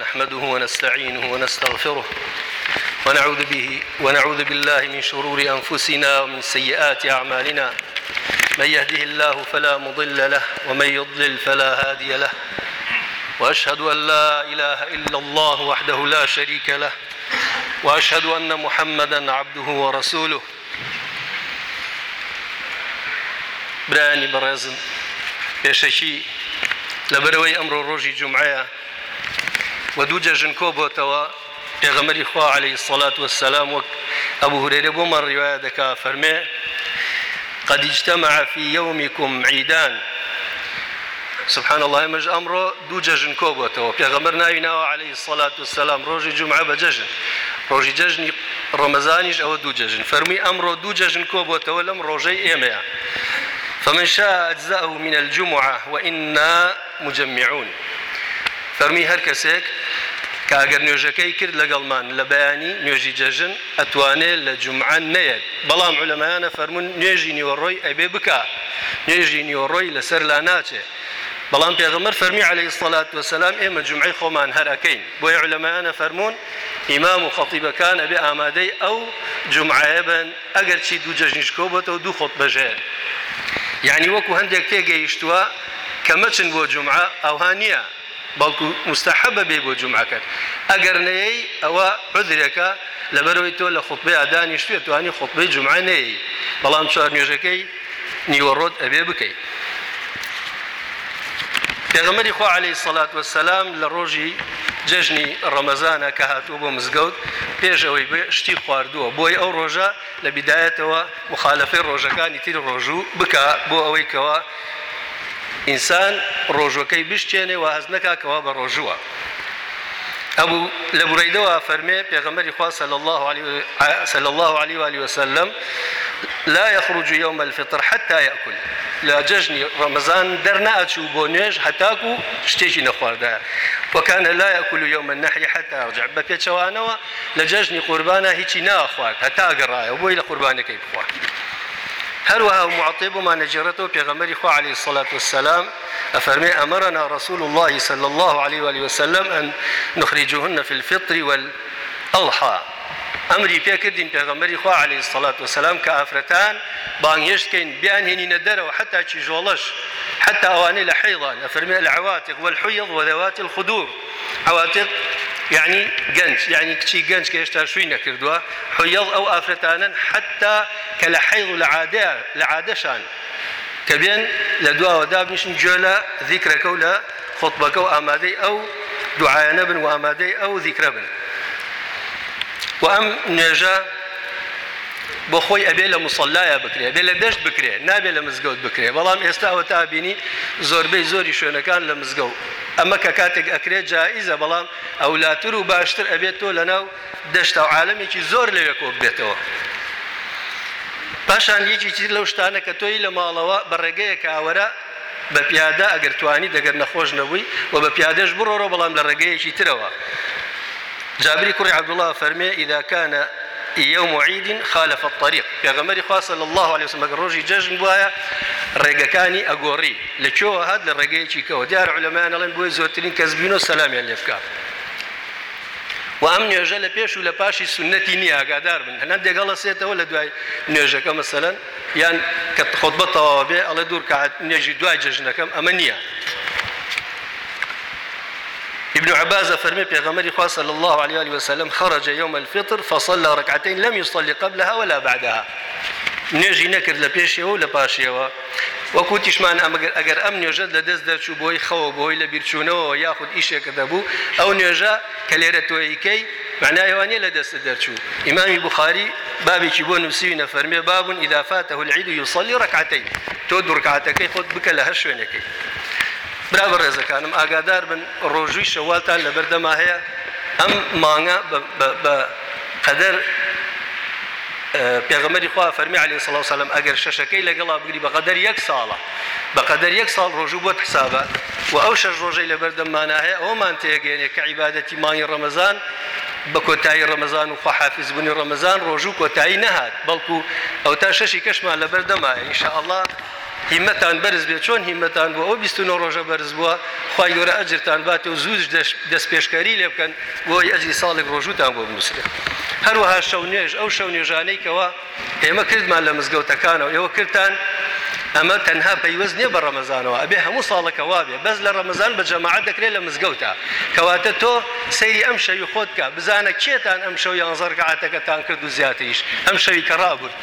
نحمده ونستعينه ونستغفره ونعوذ به ونعوذ بالله من شرور أنفسنا ومن سيئات أعمالنا من يهده الله فلا مضل له ومن يضلل فلا هادي له وأشهد أن لا إله إلا الله وحده لا شريك له وأشهد أن محمدا عبده ورسوله براني برزن پێشەکی لەبەرەوەی ئەمڕۆ ڕۆژی جمعەیە و دوو جەژن کۆ بۆتەوە پێغەمەری خوا عليه سڵات وسلام وەک ئەبوو هورێرە بۆ مە ڕیواە دەکا فەرمێ قد اجتمع في يومكم عيدان سبحان الله مەژ ئەمڕۆ دوو جەژن کۆ بۆتەوە پێغەمەر ناوی ناوە عليه سڵات وسلام ڕۆژی جمعە بە جەژن ڕۆژی جەژنی ڕۆمەزانیش ئەوە دوو جەژن فەرمی ئەمڕۆ دوو جەژن کۆ بۆتەوە لەم ڕۆژەی ئێمەیە فمن شاء أجزاءه من الجمعة وإنا مجمعون فرمي هر كسيك کاگەر نوێژەکەی کرد لەگەڵمان لە بەیانی نوێژی جەژن ئەتوانێت لە جمعان نەیەک بەڵام علەمایانە فەرمونون نوێژی نیوەڕۆی ئەبێ بک نوێژی نیوەڕۆی لەسەر لا ناچێت بەڵام پێغمەر فەرمی عليه سڵات وسلام ئێمە جمعی خۆمان هەرەکەین بۆی علەمایانە فەرمونون ئیمام و خەڵتیبەکان ئەبێ ئامادەی ئەو جمعایە بن ئەگەر چی دوو جەژنیشکۆ بۆتەوە دوو خۆت بەژێر یعنی وەکو هەندێک تێگەیشتووە کەمەچن بۆ جمعە ئەوها نییە بەڵکو مستحبە بێ بۆ جمعکەت ئەگەر نەیەی ئەوە عذرێکە لەبەرەوەی تۆ لە خۆتبێ ئادانی شتێت توانی خۆتبەی جمعای نەیە بەڵام چوار نوێژەکەی نیوەڕۆت ئەبێ بکەیت پێغەمەری خۆ عليهەی سەلات وەسەسلام لە ڕۆژی جەژنی ڕەمەزانە کە هاتووە بۆ مزگەوت پێش ئەوەی شتی خواردووە بۆی ئەو ڕۆژە لە بیدایەتەوە مخالەفەی ڕۆژەکانی تیر ڕۆژوو بکە بۆ ئەوەی کەەوە ئینسان ڕۆژەکەی بشتێنێ و هەز نکاکەوە بە ڕۆژووە ئەبوو لە بڕیدەوە فەرمێ پێغەمەری خوا سل الله عليه وعلي وسلم لا يخرج يوم الفطر حتى يأكل لا جژنی ڕەمەزان دەرناچوو بۆ نوێژ هەتاکو شتێکی نەخواردایە وەکانە لا يأكل يوم النحر حتى يرجع بە پێچەوانەوە لە جژنی قوربانە هیچی ناخوارد هەتا گەڕایە بۆی لە قوربانەکەی بخوارد هەروە ئەو مععطێبوومان نەجێڕێتەوە پێغەمەری خوا علی سڵات وسلام ئەفەرمێ ئەمەرەنا رسول الله صلى الله عليه وآله وسلم أن نخرجهن في الفطر والأضحى ئەمری پێکردین پێغەمەری خوا علی سڵات وسلام کە ئافرەتان بانگهێشتکەین بیانهێنینە دەرەوە حتا چیژۆڵەش حتا ئەوانەی لە حیڵان ئەفەرمێ لە عواتێک وەحویڵ وەدەواتی الخدور عواتێک یعنی گەنج یعنی کچی گەنج کە هێشتا شووی نەکردووە حیڵ ئەو ئافرەتانن حتا کە لە حیڵ و لە عادەشان کە بێن لە دواوەدا بنیشن گوێ لە ذیکرەکە و لە خۆتبەکە و ئامادەی ئەو دوعاەنە بن و ئامادەی ئەو ذیکرە بن و ئەم نێژە بۆ خۆی ئەبێ لە مسللایە بکرێ بێ لە دەشت بکرێ نابێ لە مزگەوت بکرێ بەڵام ئێستاوە تابینی زۆربەی زۆری شوێنەکان لە مزگەوت ئەمە کە کاتێک ئەکرێت جاییزە بەڵام ئەولاتر و باشتر ئەبێت تۆ لە ناو دەشتا و عاالمێکی زۆر لەوێ کۆ بێتەوە پاشان یەکی چیت لەو شتانە کە تۆی لە ماڵەوە بە ڕێگەیە کاوەرە بە پیادا ئەگەرتوانی دەگەر نەخۆش نەبووی و بە پیادەش بڕۆ بەڵام لە ڕێگەیەکی ترەوە جابری کوڕی عبدوڵە فەرمێ ئیداکانە يوم عيد خالف الطريق پیغمبر خوا صلی الله عليه وسلم ڕۆژی جەژن وایە ڕێگەکانی ئەگۆڕی لە چۆوە هات لە ڕێگەیەکی کەەوە دیار علەمایان ئەڵێن بۆی زۆرترین کەسبین و سەلامیان لێ بکات و ئەم نوێژە لە پێش و لە پاشی سنەتی نییە ئاگادار بن هەنان دەگەڵە سێتەوە لە دوای نوێژەکە مەسەلەن یان کە خۆت بەتەواوە بێ ئەڵە دوور نێژی دوای جەژنەکەم ئەمە نییە ابن عباس فرمي بيغمري خاص صلى الله عليه وسلم خرج يوم الفطر فصلى ركعتين لم يصلي قبلها ولا بعدها نێژی نەکرد لە پێشەوە لە پاشەوە وەکو تیشمان ئەمەگەر ئەگەر ئەم نوێژە لە دەست دەچوو بۆی خەوە بۆی لە بیرچوونەوە یاخود ئیشێکە دەبوو ئەو نوێژە کە لێرە تۆیکەی معناوانە لە دەست دەرچوو ئیمامی بخاری بابێکی بۆ نووسوی نەفەرمێ بابوون ئیدافاتە هولعید و یوسەلی ڕکعاتەی تۆ دوورکاتەکەی خۆت بکە لە هەر شوێنەکەی برا بە ڕێزەکانم ئاگادار بن ڕۆژووی شەوالتان لە بەردەما هەیە ئەم مانگە بە قەدەر پێغمەری خوا فەرمی علی سڵاو سەلم ئەگەر شەشەکەی لەگەڵا بگری بە قەدەر یەک ساڵە بە قەدەر یەک ساڵ ڕۆژوو بۆت حسابە و ئەو شەش ڕۆژەی لە بەردەمانە هەیە ئەومان تێگەێنێ کە عیباەتی مای ڕەمەزان بە کۆتایی ڕەمەزان و خواحافزبوونی ڕەمەزان ڕۆژوو کۆتایی نەهات بەڵکو ئەو تا شەشی کەشمان لە بەردەمایە ئینشاءله هیمەتان بەرز بێ چۆن هیمەتان بووە ئەو 29 ڕۆژە بەرز بووە خی گەورە ئەجرتان باتێ و زوو دەست پێشکاری لێ بکەن بۆی ئەجی ساڵێک ڕۆژوتان بۆ بنووسێت هەروەها شەو نوێژ ئەو شەو نوێژانەیەوە ئێمە کردمان لە مزگەوتەکانەوە ئێوە کردان ئەمە تەنها پەیوەست نییە بە ڕەمەزانەوە ئەبێ هەموو ساڵەکە وابێ بەس لە ڕەمەزان بە جەماعات دەکرێت لە مزگەوتە کەواتە تۆ سەیری ئەم شەوی خۆتکە بزانە کێتان ئەم شەو یانزەرگەعاتەکەتان کرد و زیاتریش ئەم شەوی کە ڕابرد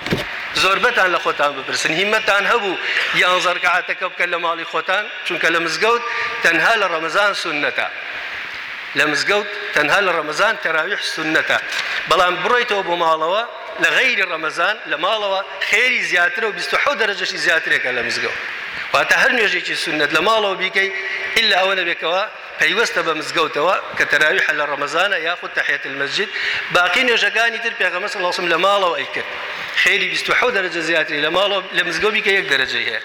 زۆربەتان لە خۆتان بپرسن هیمەتان هەبوو یان زەرکەعاتەکە بکە لە ماڵی خۆتان چونکە لە مزگەوت تەنها لە ڕەمەزان سونەتە لە مزگەوت تەنها لە ڕەمەزان تەراویح سونەتە بەڵام بڕیتەوە بۆ ماڵەوە لە غەیری ڕەمەزان لە ماڵەوە خێری زیاترە و 26 دەرەجەشی زیاترێکە لە مزگەوت واتە هەر نوێژێکی سونەت لە ماڵەوە بیکەی ئللا ئەوە دەبێتەوە پەیوەستە بە مزگەوتەوە کە تەراوی حە لە ڕەمەزانە یاخود تەحێت المەسجد باقی نوێژەکانی تر پێغەمەس لەسم لە ماڵەوە ئەیکرد خێری 28 دەرەجە زیاتری لە ماڵۆ لە مزگەومی کە یەک دەرەجە هەیە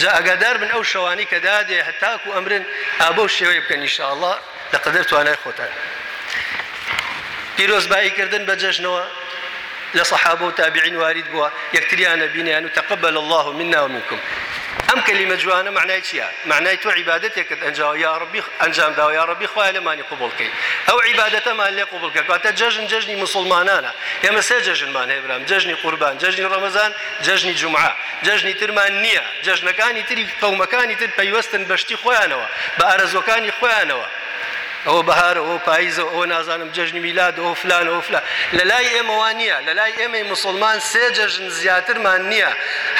جا ئەگادار من ئەو شەوانی کە دادێ هەتاکو ئەمرن ئابە شێوەیە بکەن نیشاءله لەقدر توانای خۆتان پیرۆزباییکردن بە جەژنەوە لە سەحابە و تابعین وارد بووە یەکتریانە بینیان و تەقبل الله منا ومنكم ئەم کەلیمە جوانە معنای چییە معنای تۆ عیباەتێکت ئەنجاو یاڕبی ئەنجامدا و یاڕبی خخوای لەمانی قوبڵکەی ئەو عیباەتەمان لێ قوبڵکە کاتە جژن جژنی مسلمانانە ئێمە سێ جژنمان هێبرام جژنی قوربان جژنی ڕەمەزان جژنی جمعە جژنی ترمان نییە جژنەکانی تری قەومەکانی تر پەیوەستن بەشتی خۆیانەوە بە ئارەزۆکانی خۆیانەوە ئەوە بەهارەوە پاییزەوە ئەوە نازانم جژنی میلاد ئەو فلان ئەو فلان لە لای ئێمەوان نییە لە لای ئێمەی مسلمان سێ جژن زیاترمان نییە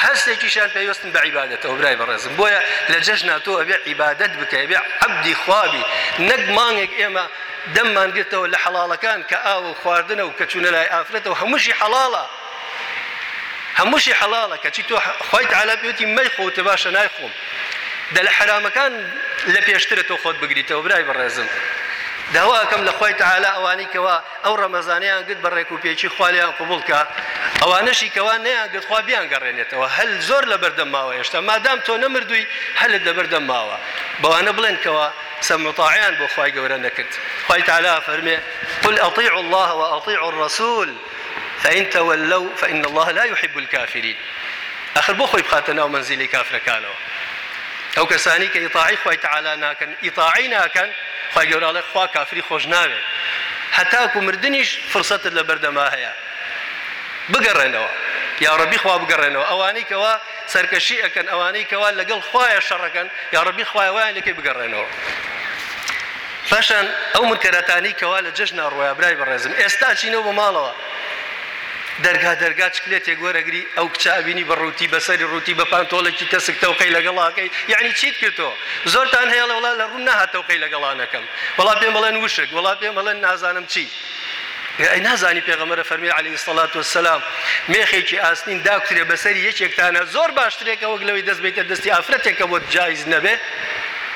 هەستێکیشان پێویستن بە عیباەتەوە برای بەڕێزم بۆیە لە جژنا تۆ ئەبێ عیباەت بکە بێ عەبدی خوابی نەک مانگێک ئێمە دەممان گرتەوە لە حەڵالەکان کە ئاوە خواردنە و کە چوونە لای ئافرەتەوە هەمووشی حەڵاڵە هەمووشی حەڵاڵە کەچی تۆ خۆیت علا بێتی مەی خۆتە باشە نایخۆم دە لە حرامەکان لە پێشترە تۆ خۆت بگریتەوە برای بەڕێزم. داواکەم لە خۆی تعالا ئەوانەی کەەوە ئەو ڕەمەزانیان گوت بە ڕێکوپێکی خالیان قوبولکە ئەوانەشی کەوان نیان گتخوا بیان گەڕێنێتەوە هەل زۆر لە بەردەماوە هێشتا مادام تۆ نەمردووی هەلت لە بەردەماوە بەوانە بڵێنکەوە سەمتاعیان بۆ خی گەورە نەکرد خی تعالا فەرمێ قل ئەطیع الله و ئەطیع الرسول فإن تولوا فإن الله لا يحب الكافرين آخر بۆ خۆی بخاتە ناو منزیلی کافرەکانەوە ئەو کەسانی کە ئیتاعی خۆی تعالا ناکەن ئیتاعی ناکەن خوا گەوراڵێ خوا کافری خۆش ناوێت هەتاکو مردنیش فرسەتت لە بەردەما هەیە بگەڕێنەوە یاڕبی خوا بگەڕێنەوە ئەوانەی کەوا سەرکەشی ئەەکەن ئەوانەی کەوا لەگەڵ خخوایە شەڕەکەن یاڕبی خوایەوەیان لەکەی بگەڕێنەوە پاشان ئەو منکەرەتانی کەوا لە جەژنا ڕۆیا برای بەڕێزم ئێستا چینەوە بە ماڵەوە دەرگا دەرگا چکلێتێ گۆرەگری ئەو کچابینی بە ڕووتی بەسەری ڕووتی بە پانتۆڵێکی کەسکتەوقی لەگەڵاکەی یعنی چیت کردەوە زۆرتان هەیە لەوڵا لە ڕوون نهاتەوقی لەگەڵانەکەم وڵا پێم بڵێن وشک وڵا پێم بڵێن نازانم چی. ئەی نازانی پێغەمەرە فەرمی علی سڵات وسلام مێخێکی ئاسنین داکترێ بەسەری یەکێکتانە زۆر باشترێکە وەک لەوەی دەست بێتە دەستی ئافرەتێکە بۆ جایز نەبێ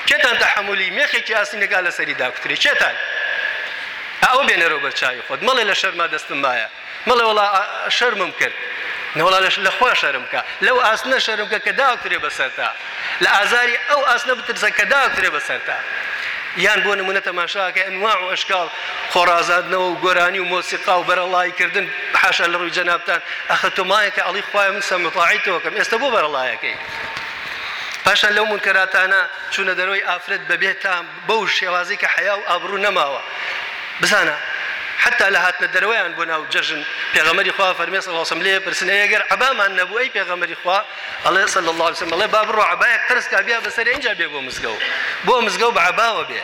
کێتان تەحملی مێخێکی ئاسینەکە لە سەری داکتری چێتان ئەو بێنەرەوە بەرچوی خۆت مەڵێ لە شەرما دەستم مایە بڵێ وڵا شەرمم کرد نەوەڵا لەخوا شەرم کە لەو ئاسنە شەرم کە کە داوترێ بەسەرتا لە ئازاری ئەو ئاسنە بترسە کە داوترێ بەسەرتا یان بۆ نمونە تەماشاکە ئەنوا و ئەشکال خۆرازادنەوە و گۆرانی و مۆسیقا و بەرەڵایکردن حاشا لە ڕووی جەنابان ئەخە تۆمایەکە ئەڵی خوای من سەمەتاعیتەوەکەم ئێستا بۆ بەرەڵایەکەی پاشان لەو منکەراتانە چوونە دەرەوەی ئافرەت بەبێت تا بەو شێوازی کە حیا و ئابروو نەماوە بزانە حتا لە هاتنە دەرەوەیان بۆ ناو جەژن پێغەمەری خوا فەرمێس لەڵسم لێ پرسن ئەگەر عبامان نەبوو ئەی پێغەمەری خوا ئەڵێ سل الله وسم ئەڵێ با بڕۆ عبایە قرسکا بیا بەسەر اینجا بێ بۆ مزگەوت بۆ مزگەوت بە عباوە بێ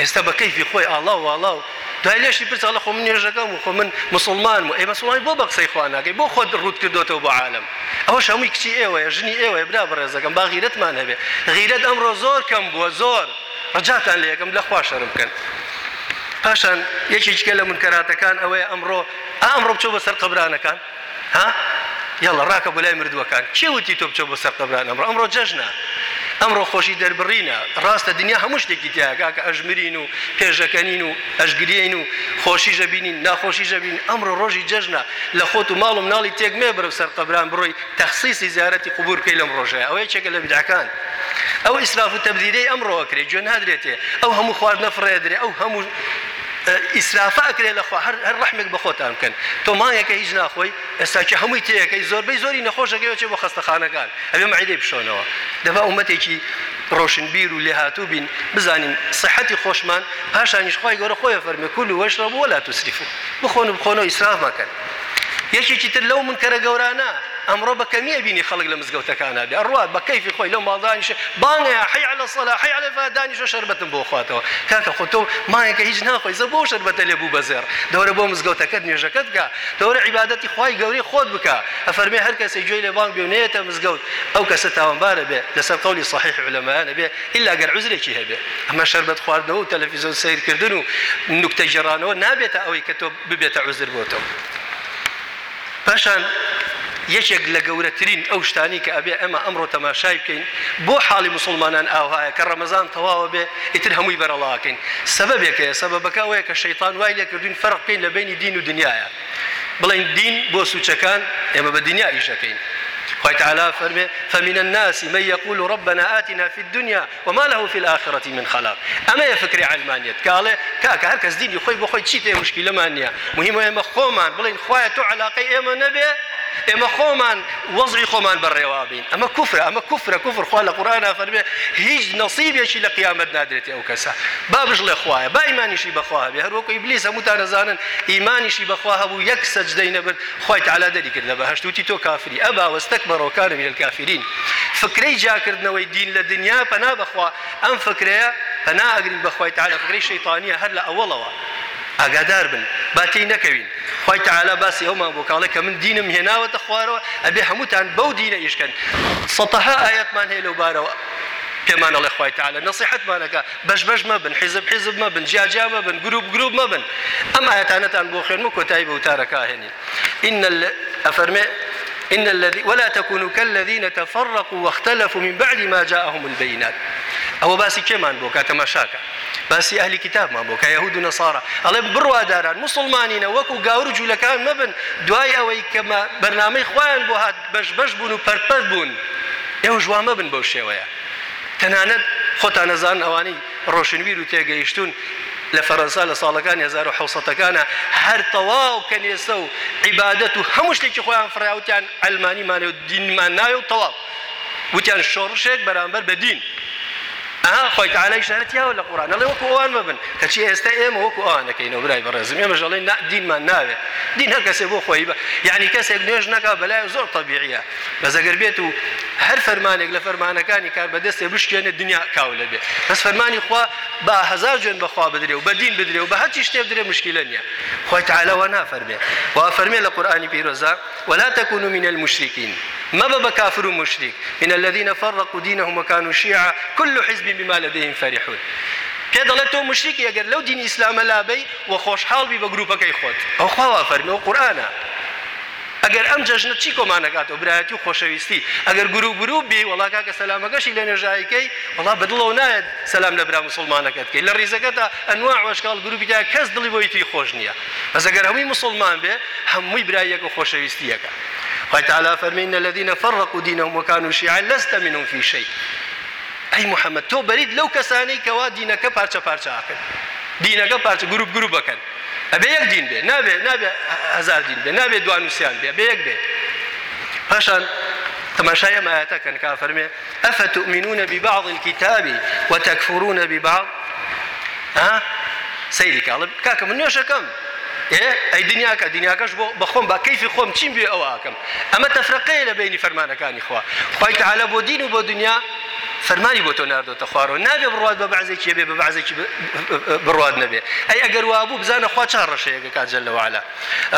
ئێستا بە کەیفی خۆی ئاڵاو واڵاو دوای لێشی پرسە لە خۆ من نێژەکەم و خۆ من مسلمان و ئێمە سوڵی بۆ بە قسەی خواناگەی بۆ خۆت ڕوت کردوتەوە بۆ عالم ئەوە هەمووی کچی ئێوەیە ژنی ئێوە برا بەڕێزەکەم با غیرەتمان هەبێ غیرەت ئەمڕۆ زۆر کەم بووە زۆر ڕجاتان لێکم لەخوا شەرم بکەن پاشان یەکێکگە لە منکەراتەکان ئەوەیە ئەمڕۆ ئەمڕۆ بچۆ بە سەر قبرانەکان ها یاڵە ڕاکە بۆ لای مردووەکان چێوتی تۆ بچۆ بۆ سەر قبران ئەمڕۆ ئەمڕۆ جەژنە ئەمڕۆ خۆشی دەربڕینە ڕاستە دنیا هەموو شتێکی تیاگاکە ئەژمرین و پێشەکەنین و ئەشگرین و خۆشی ژەبینین ناخۆشی ژەبین ئەمڕۆ ڕۆژی جەژنە لە خۆت و ماڵم ناڵی تێکمێ برە سەر قبران بڕۆی تەخصیسی زیارەتی قوبور پێی لەم ڕۆژەیە ئەوەی چێکە لە بداکان ئەو ئیسراف و تەبدیدەی ئەمڕۆکرێ گوێ نادرێتێ ئەو هەموو خوارد نەفرێدرێ ئەو هەموو ئیسرافە ئەکرێن لەخوا هەر ڕحمێک بە خۆتان بکەن تۆمانەکە هیچ ناخۆی ئێستاکی هەمووی تەکەی زۆربەی زۆری نەخۆشەکەی بۆ خستەخانەکان ئەبێ عیدی بشۆنەوە دەبا ئومەتێکی ڕۆشنبیر و لێهاتوو بین بزانین سەحەتی خۆشمان پاشانیش خی گەۆرە خۆی فەرمەکول و وەشڕە بۆ لا تووسریف بخۆن و بخۆنەوە ئیسراف مەکەن. یەشێکی تر لەو منکەرە گەورانە ئەمڕۆ بە کەمیە بینی خەڵک لە مزگەوتەکانە بێ ئەڕات بە کەیفی خۆی لەو ماڵدانیش بانەیە حی لە سەلا حی لەفا دانیشە شربەتم بۆ خواتەوە کاکە خۆتۆ مایەکە هیچ ناخۆی زە بۆ شربەتە لێ بوو بەزێر دەورە بۆ مزگەوتەکەت نوێژەکەت بکە دەورە عیباەتی خی گەوری خۆت بکە ئەفەرمێ هەر کەسێک گوێی لە بانگ بێنێتە مزگەوت ئەو کەسە تاوانبارە بێ لەسەر قولی صحیح لەمانە بێ ئللا گەر عزرێکی هەبێ ئەمە شربەت خواردنەوە و تەلەفیزۆن سیرکردن و نوکتە ژێرانەوە نابێتە ئەوەی کە تۆ ببێتە عزر بۆتەوە. پاشان یەکێک لە گەورەترین ئەو شتانی کە ئەبێ ئەمە ئەمڕۆ تەماشای بکەین بۆ حاڵی مسلمانان ئاوهایە کە ڕەمەزان تەواوە بێ ئیتر هەمووی بەرەڵاکەین سببێکەیە سببەکەوەیە کە شەیتان وای لێکردوین فەرق بکەین لە بینی دین و دنیاە بڵین دین بۆ سوچەکان ئێمە بە دنیا ئیشەکەین وتعالى فرمي فمن الناس من يقول ربنا آتنا في الدنيا وما له في الآخرة من خلاق أما يفكري علمانية قال كاك هركز ديني خوي بخوي تشيتي مشكلة مانية مهم وهم خوما بلين خوايا تو علاقة إما نبي ئێمە خۆمان وەزی خۆمان بەڕێوابین ئەمە کوفر ئەمە کوفرە کوفر خوا لە قورآنا فەرمێ هیچ نسیبێکی لە قیامەت نادرێتی ئەو کەسە با بژڵێ خوایە با ایمانیشی بەخواابێ هەروەکو ئیبلیس هەمووتان نەزانن ایمانیشی بەخوا هەبوو یەک سەجدەی نەبرد خی تعالا دەری کرد لە بە هەشتوتی تۆ کافری ئەبا وەستەک بەڕۆکانم لە کافرین فکرەی جاکردنەوەی دین لە دنیا پەنا بەخوا ئەم فکرەیە پەنا ئەگرین بەخوای تعالا فکرەی شەیتانیە هەر لە ئەوڵەوە ئاگادار بن باتی نەکەوین خی تعالا باسی ئەومان بۆ کاڵێک کە من دینم هێناوەتە خوارەوە ئەبێ هەمووتان بەو دینە ئیشکن سەها ئاەتمان هەیە لەو بارەوە پێمانەڵێ خی تعالا نسیحتمانەکە بەش بەش مەبن حیزب حیزب مەبن جیاجیا مەبن گروپ گروپ مەبن ئەم ئاەتانەتان بۆ خوێنمە کۆتایی بە وتارەکەهێنین ئین ئەفەرمێ إن الذي ولا تكونوا كالذين تفرقوا واختلفوا من بعد ما جاءهم البينات ئەوە باسی کێمان بۆ کە تەمەشاکە باسی ئەهلی کتابمان بۆ کە یهود و نەسارە ئەڵێ بڕواداران مسلمانینە وەکو گاور جوولەکان مەبن دوای ئەوەی کە بەرنامەی خۆیان بۆ هات بەش بەش بوون و پەرپەر بوون ئێوە ژوامە بن بەو شێوەیە تەنانەت خۆتان نەزان ئەوانەی ڕۆشنویر و تێگەیشتون لە فەرەنسا لە ساڵەکان 1970ەکانە هەر تەواو کە نێسە و عیبادەت و هەموو شتێکی خۆیان فراوتیان ئەلمانیمانێ و دینمان نایە و تەواو وتیان شۆڕشێک بەرامبەر بە دین. ئا خۆی تعالی شارەتیاوە لە قوران ئەڵێ وەکو ئەوان ببن کەچی ئێستا ئێمە وەکو ئەوانەکەینەوە برای بەڕێزم ئێمە ژەڵێ دینمان ناوێت دین هەر کەسێک بۆ خۆی بە یعنی کەسێک نوێژ نەکا بەلای زۆر تەبیعە بەزەگەر بێت و هەر فەرمانێک لە فەرمانەکانی کار بەدەستێ بشکێنە دنیا کاو لە بێت بەس فەرمانی خوا با هزار جوێن بەخوا بدرێ و بە دین بدرێ و بە هەچی شتێک درێ مشکیلە نیە خۆی تعالەوە نافەرمێ وا فەرمێ لە قورآانی پیرۆزا ولا تكونوا من المشركين ما بكافر مشرك من الذين فرقوا دينهم وكانوا شيعا كل حزب بما لديهم فرحون پێ دەڵێت تۆ مشتێکی ئەگەر لەو دین ئیسلامە لابەی و خۆشحاڵبی بە گروپەکەی خۆت ئەو خواوا فەرمی و قورآە ئەگەر ئەم جەژنە چی کۆمانەکاتەوە برایەتی و خۆشەویستی ئەگەر گرو گروبی وڵاکا کە سەلامەکەشی لە نێژایەکەی وڵا بەدڵەوە نایەت سەسلام لە برا مسلمانەکەتکەی لە ڕیزەکەدا ئەنوا عشکال گروپی دا کەس دڵی بۆی توی خۆش نییە بەس ئەگەر هەمووی مسلمان بێ هەمووی برایەک و خۆشەویستیەکە خیتەعالا فەرمینە لەدینە فەڕق و دینە و مکان و شیعان لەستە منم فی شەی ئەی محەممەد تۆ بەرید لەو کەسانەی کەوا دینەکە پارچە پارچاکن دینەکە پارچە گروپ گروپەکەن ئەبێ یەک دین بێ نابێ نابێ هزار دین بێ نابێ دوانوسیان بێ بێ یەک بێ پاشان تماشای ئەمایەتە کەن کا فەرمێ ئەفە تؤمنونە ببعض الكتابی وتەکفرونە ببعض سەیری کاڵب کاکە من نوێشەکەم ئەی دنیاکە دنیاکەش بۆ بەخۆم بە کەیفی خۆم چیم بێ ئەوواکەم ئەمە تەفرەقەیە لە بینی فەرمانەکانی خوا خی تەعاە بۆ دین و بۆ دنیا فەرمانی بۆ تۆ نردۆتە خوارەوە نابێ بڕات بە بەعزێکی بێ بە بەعزێکی بڕات نەبێ ئەی ئەگەر وابوو بزانە خوا چا ڕەشەیەگە کاجل لەوەعالا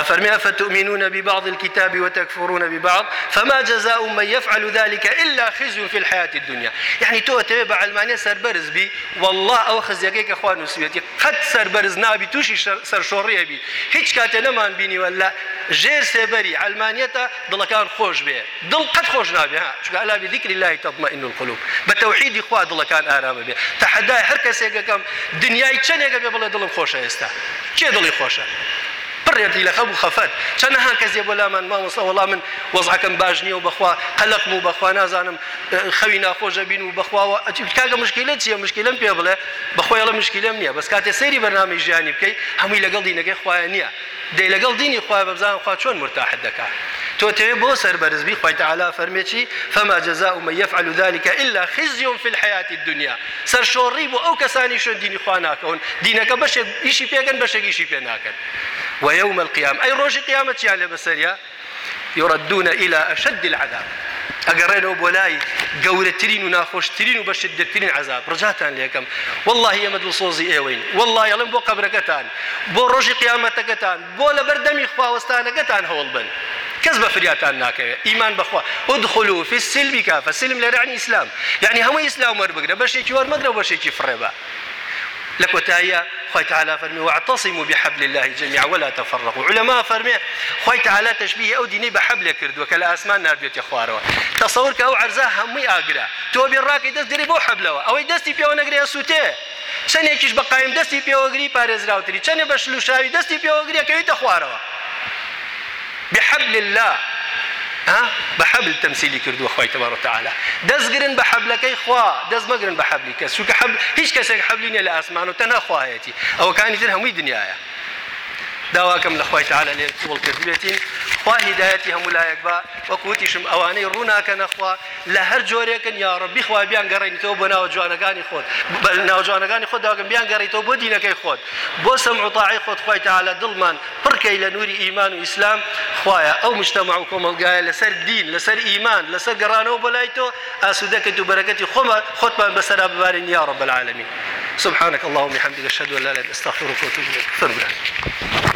فەرمی فتؤمنون ببعض الكتاب وتكفرون ببعض فما جزاء من يفعل ذلك إلا خزي في الحياة الدنيا يعني تو تبي بعلمانيا سربرز بي والله أو خزيك إخوان وسويتي قد سربرز نابي توشي سر شورية بي هيك كاتنا ما بيني ولا جير سبري علمانيتا ضل كان خوش بيه ضل قد خوش نابي ها شو قال بذكر الله تطمئن القلوب بس تەوحیدی خوا دڵەکان ئارامە بێ تەحەدای هەر کەسێکەکەم دنیای چنێکە بێ بڵێ دڵم خۆشە ئێستا کێ دڵی خۆشە بڕێتی لە خەبوو خەفەت چەندەها کەسێ بۆلامان ماوەسە وڵا من وەزعەکەم باش نییە و بەخوا قەلق و بەخوا نازانم خەوی ناخۆشە بین و بەخواوە کاگە مشکلە چیە مشکلم پێ بڵێ بەخۆیڵە مشکلم نییە بەس کاتێ سەیری بەنامی ژیانی بکەیت هەمووی لەگەڵ دینەکەی خوایە نییە دەی لەگەڵ دینی خوای بەبزان خوا چۆن مرتاحت دەکات. تو تبي بو سربرز بي خويت على فرميتي فما جزاء من يفعل ذلك الا خزي في الحياه الدنيا سر شوري بو او كساني شو ديني خواناكون دينك باش ايشي بيغن باش ايشي بيناكن ويوم القيامه اي روج قيامه يعني بسريا يردون الى اشد العذاب ئەگەڕێنەوە بۆ لای گەورەترین و ناخۆشترین و بە شدەترین عذاب ڕجاتان لێکم والله ئێمە دڵسۆزی ئێوەین والله ئەڵم بۆ قبرەکەتان بۆ ڕۆژی قیامەتەکەتان بۆ لەبەردەمی خواوەستانەکەتان هەوڵ بن کەس بە فریاتان ناکەوێت ئیمان بخوا ودخلوا في السلم كافة سلم لرعني اسلام يعني هەمووی ئیسلام وەربگرە بەشێکی وەرمەگرە بەشێکی فڕێبە لە کۆتاییە خی تعالا فەرمی وعتەسییم و بحبل الله جميعا ولا تفرقوا علماء فەرمێ خی تعالا تشبیه ئەو دینەی بە حبلە کردووە کە لە ئاسمان نردێتی خوارەوە تەسەور کە ئەو عرزە هەمووی ئاگرا تۆ بێڕاکی دەست دەری بۆ حبلەوە ئەوەی دەستی پێوە نەگرێ سووتێ چەندێکیش بە قایم دەستی پێوەگری پارێزراوتری چەندێ بە شلوشاوی دەستی پێوەگریەکەوی تە خوارەوە بحبل الله بە حەبل تەمسیلی کردووە خی تەبارەتەعالا دەستگرن بە حەبلەکەی خوا دەست مەگرن بە حەبلی کەس چونکە حەبل هیچ کەسێک حەبلی نیە لە ئاسمان و تەنە خوایەتی ئەوەکانی تر هەمووی دنیاە داواکەم لە خۆیتەعاالە لێ قوڵ کردوێتین خوا هیدایەتی هەموو لایەک بە وەکوتیشم ئەوانەی ڕووناکە نەخوا لە هەر جۆرێکن یا ڕبی خوا بیان گەڕێنیتەوە بۆ ناو جوانەکانی خۆت بە ناوجوانەکانی خۆت داگەم بیان گەڕیتەوە بۆ دینەکەی خۆت بۆ سم عتاعی خۆت خۆیتەعاالە دڵمان پڕکەی لە نووری ئیمان و ئیسلام خوایە ئەو مشتەما و کۆمەلگایە لەسەر دین لەسەر ئیمان لەسەر گەڕانەوە بەلای تۆ ئاسوودەکەت و بەرەکەتی خۆمە خۆتمان بەسەرا ببارین یا ڕب العالمین سبحانك اللهم وبحمدك اشهد ان لا اله الا انت استغفرك واتوب اليك